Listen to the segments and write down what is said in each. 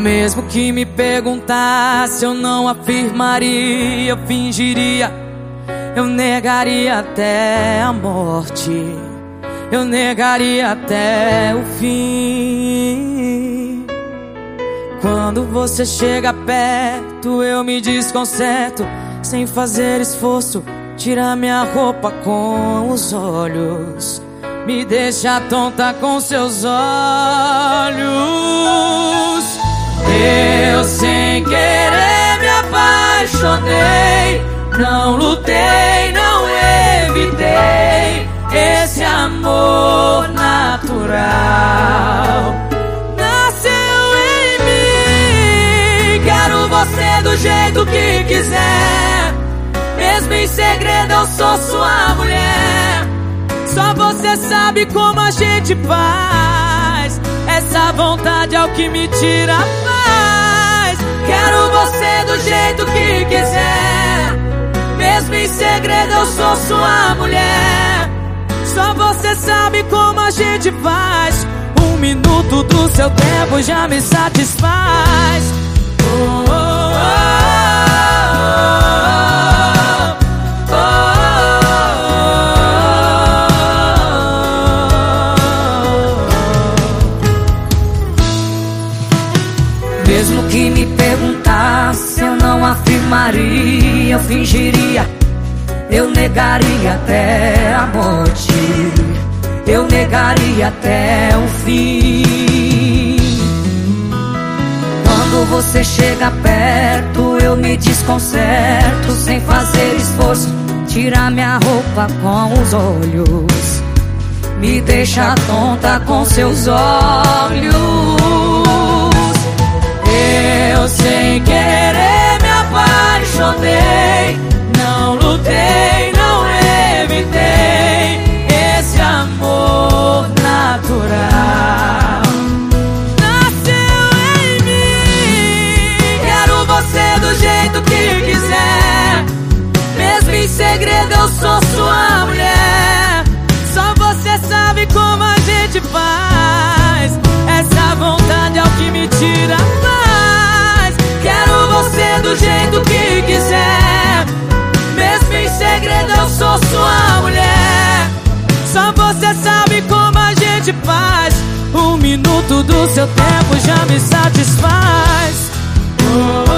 Mesmo que me perguntasse, eu não afirmaria, eu fingiria, eu negaria até a morte, eu negaria até o fim. Quando você chega perto, eu me desconcerto, sem fazer esforço, tira minha roupa com os olhos. Me deixa tonta com seus olhos. Sem querer me apaixonei. Não lutei, não evitei esse amor natural. Nasceu em mim. Quero você do jeito que quiser. Mesmo em segredo, eu sou sua mulher. Só você sabe como a gente faz. Essa vontade é o que me tira a paz. Quero você do jeito que quiser. Mesmo em segredo, eu sou sua mulher. Só você sabe como a gente faz. Um minuto do seu tempo já me satisfaz. Oh, oh, oh, afirmaria, eu fingiria, eu negaria até a morte, eu negaria até o fim. Quando você chega perto, eu me desconcerto, sem fazer esforço, tira minha roupa com os olhos, me deixa tonta com seus olhos. Segredo, eu sou sua mulher. Só você sabe como a gente faz. Essa vontade é o que me tira paz. Quero você do jeito que quiser. Mesmo em segredo, eu sou sua mulher. Só você sabe como a gente faz. Um minuto do seu tempo já me satisfaz. Oh,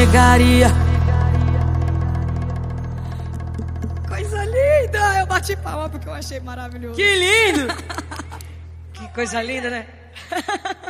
negaria. Coisa linda! Eu bati palma porque eu achei maravilhoso. Que lindo! Que coisa linda, né?